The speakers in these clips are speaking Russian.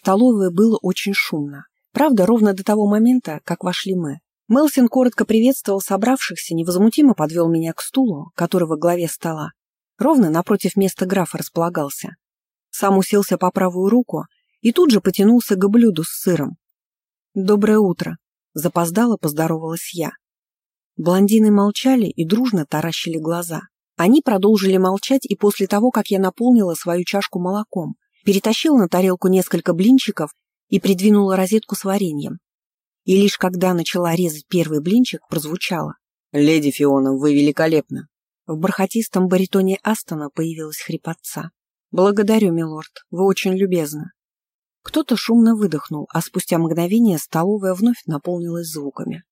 столовой было очень шумно. Правда, ровно до того момента, как вошли мы. Мелсин коротко приветствовал собравшихся, невозмутимо подвел меня к стулу, который во главе стола. Ровно напротив места графа располагался. Сам уселся по правую руку и тут же потянулся к блюду с сыром. «Доброе утро», — запоздало поздоровалась я. Блондины молчали и дружно таращили глаза. Они продолжили молчать и после того, как я наполнила свою чашку молоком, перетащила на тарелку несколько блинчиков и придвинула розетку с вареньем. И лишь когда начала резать первый блинчик, прозвучало. «Леди Фиона, вы великолепны!» В бархатистом баритоне Астона появилась хрипотца. «Благодарю, милорд, вы очень любезны». Кто-то шумно выдохнул, а спустя мгновение столовая вновь наполнилась звуками.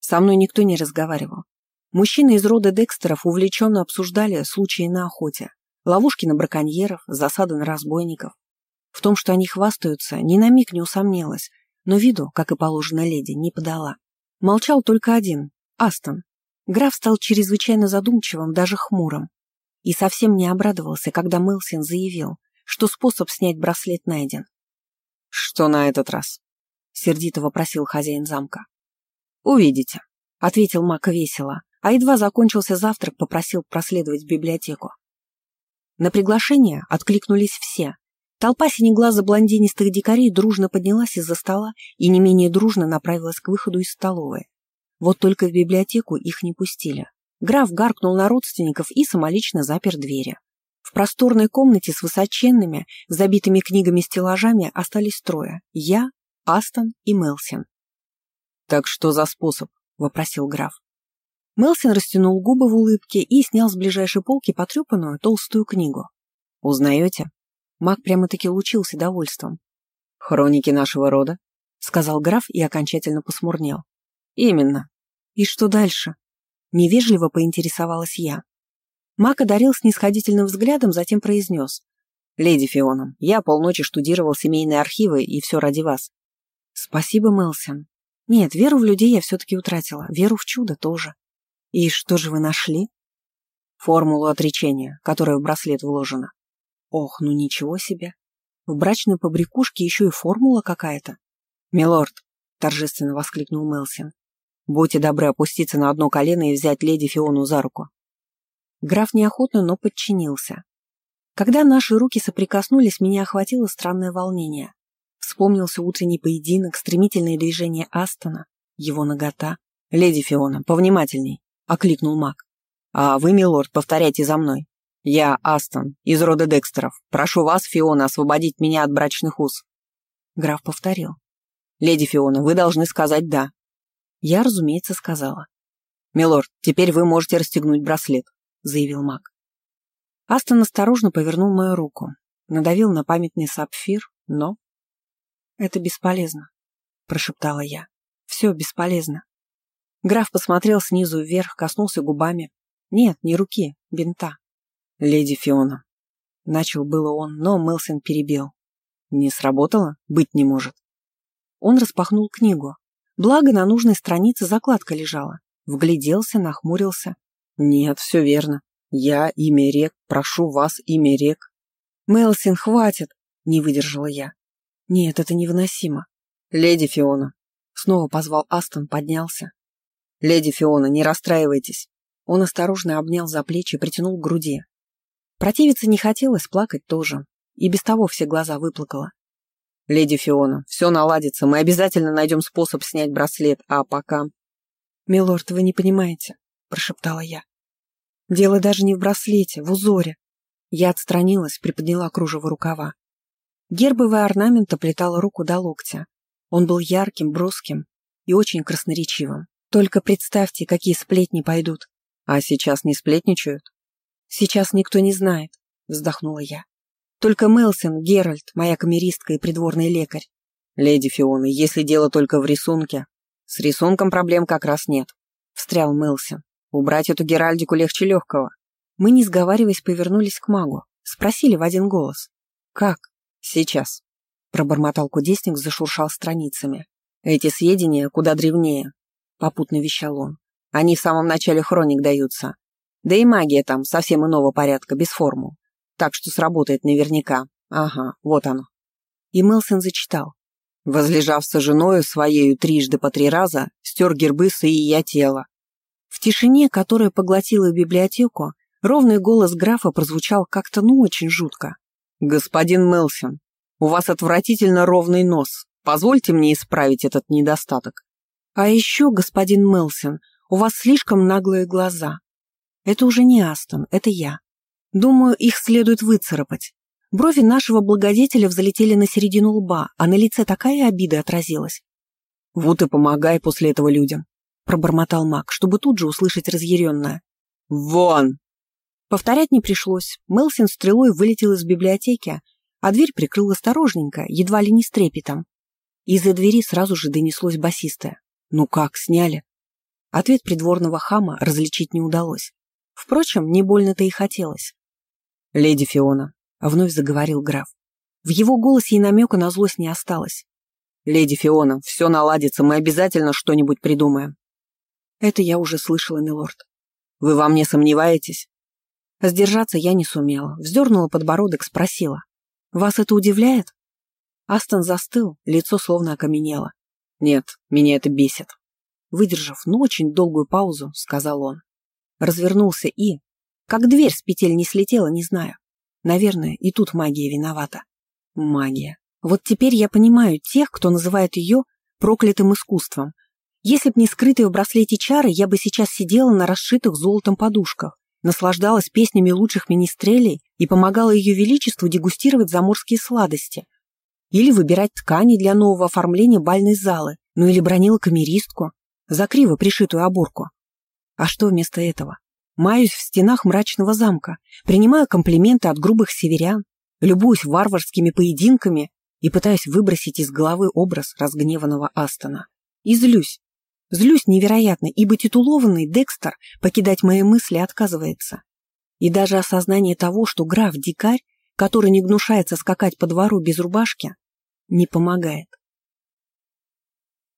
Со мной никто не разговаривал. Мужчины из рода Декстеров увлеченно обсуждали случаи на охоте, ловушки на браконьеров, засады на разбойников. В том, что они хвастаются, ни на миг не усомнилась, но виду, как и положено леди, не подала. Молчал только один — Астон. Граф стал чрезвычайно задумчивым, даже хмурым. И совсем не обрадовался, когда Мелсин заявил, что способ снять браслет найден. «Что на этот раз?» — сердито вопросил хозяин замка. «Увидите», — ответил Мак весело, а едва закончился завтрак, попросил проследовать в библиотеку. На приглашение откликнулись все. Толпа синеглаза блондинистых дикарей дружно поднялась из-за стола и не менее дружно направилась к выходу из столовой. Вот только в библиотеку их не пустили. Граф гаркнул на родственников и самолично запер двери. В просторной комнате с высоченными, забитыми книгами стеллажами остались трое — я, Астон и Мелсин. «Так что за способ?» — вопросил граф. Мелсин растянул губы в улыбке и снял с ближайшей полки потрепанную толстую книгу. «Узнаете?» Маг прямо-таки лучился довольством. «Хроники нашего рода?» — сказал граф и окончательно посмурнел. «Именно. И что дальше?» Невежливо поинтересовалась я. Мак одарил снисходительным взглядом, затем произнес. «Леди Фиона, я полночи штудировал семейные архивы, и все ради вас». «Спасибо, Мелсин. Нет, веру в людей я все-таки утратила, веру в чудо тоже. И что же вы нашли?» «Формулу отречения, которая в браслет вложена». «Ох, ну ничего себе. В брачной побрякушке еще и формула какая-то». «Милорд», — торжественно воскликнул Мелсин, Будьте добры опуститься на одно колено и взять леди Фиону за руку. Граф неохотно, но подчинился. Когда наши руки соприкоснулись, меня охватило странное волнение. Вспомнился утренний поединок, стремительные движения Астона, его нагота. «Леди Фиона, повнимательней», — окликнул маг. «А вы, милорд, повторяйте за мной. Я Астон, из рода Декстеров. Прошу вас, Фиона, освободить меня от брачных уз». Граф повторил. «Леди Фиона, вы должны сказать «да». Я, разумеется, сказала. «Милорд, теперь вы можете расстегнуть браслет», — заявил маг. Астон осторожно повернул мою руку, надавил на памятный сапфир, но... «Это бесполезно», — прошептала я. «Все бесполезно». Граф посмотрел снизу вверх, коснулся губами. Нет, не руки, бинта. «Леди Фиона». Начал было он, но Мелсен перебил. «Не сработало? Быть не может». Он распахнул книгу, Благо, на нужной странице закладка лежала. Вгляделся, нахмурился. «Нет, все верно. Я имя рек, прошу вас имя рек». «Мелсин, хватит!» — не выдержала я. «Нет, это невыносимо». «Леди Фиона». Снова позвал Астон, поднялся. «Леди Фиона, не расстраивайтесь». Он осторожно обнял за плечи, притянул к груди. Противиться не хотелось, плакать тоже. И без того все глаза выплакала. «Леди Фиона, все наладится, мы обязательно найдем способ снять браслет, а пока...» «Милорд, вы не понимаете», — прошептала я. «Дело даже не в браслете, в узоре». Я отстранилась, приподняла кружево рукава. Гербовый орнамент оплетал руку до локтя. Он был ярким, броским и очень красноречивым. Только представьте, какие сплетни пойдут. А сейчас не сплетничают? Сейчас никто не знает, вздохнула я. Только Мелсон, Геральт, моя камеристка и придворный лекарь. Леди Фиона, если дело только в рисунке. С рисунком проблем как раз нет. Встрял Мелсон. Убрать эту Геральдику легче легкого. Мы, не сговариваясь, повернулись к магу. Спросили в один голос. «Как?» «Сейчас», — пробормотал кудесник, зашуршал страницами. «Эти сведения куда древнее», — попутно вещал он. «Они в самом начале хроник даются. Да и магия там совсем иного порядка, без формул так что сработает наверняка. Ага, вот оно. И Мелсон зачитал. «Возлежав со женою своею трижды по три раза, стер гербы и я тело». В тишине, которая поглотила библиотеку, ровный голос графа прозвучал как-то ну очень жутко. «Господин Мелсон, у вас отвратительно ровный нос. Позвольте мне исправить этот недостаток». «А еще, господин Мелсон, у вас слишком наглые глаза. Это уже не Астон, это я. Думаю, их следует выцарапать. Брови нашего благодетеля взлетели на середину лба, а на лице такая обида отразилась. «Вот и помогай после этого людям», — пробормотал маг, чтобы тут же услышать разъяренное. «Вон!» Повторять не пришлось. Мелсин стрелой вылетел из библиотеки, а дверь прикрыл осторожненько, едва ли не с трепетом. Из-за двери сразу же донеслось басистое. «Ну как, сняли?» Ответ придворного хама различить не удалось. Впрочем, не больно-то и хотелось. «Леди Фиона», — вновь заговорил граф. В его голосе и намека на злость не осталось. «Леди Фиона, все наладится, мы обязательно что-нибудь придумаем». «Это я уже слышала, милорд». «Вы во мне сомневаетесь?» Сдержаться я не сумела, вздернула подбородок, спросила. «Вас это удивляет?» Астон застыл, лицо словно окаменело. «Нет, меня это бесит». Выдержав, ну, очень долгую паузу, сказал он. Развернулся и... Как дверь с петель не слетела, не знаю. Наверное, и тут магия виновата. Магия. Вот теперь я понимаю тех, кто называет ее проклятым искусством. Если б не скрытые в браслете чары, я бы сейчас сидела на расшитых золотом подушках, наслаждалась песнями лучших министрелей и помогала ее величеству дегустировать заморские сладости. Или выбирать ткани для нового оформления бальной залы, ну или бронила камеристку за криво пришитую оборку. А что вместо этого? Маюсь в стенах мрачного замка, принимаю комплименты от грубых северян, любуюсь варварскими поединками и пытаюсь выбросить из головы образ разгневанного Астона. И злюсь. Злюсь невероятно, ибо титулованный Декстер покидать мои мысли отказывается. И даже осознание того, что граф – дикарь, который не гнушается скакать по двору без рубашки, не помогает.